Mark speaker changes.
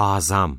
Speaker 1: azam.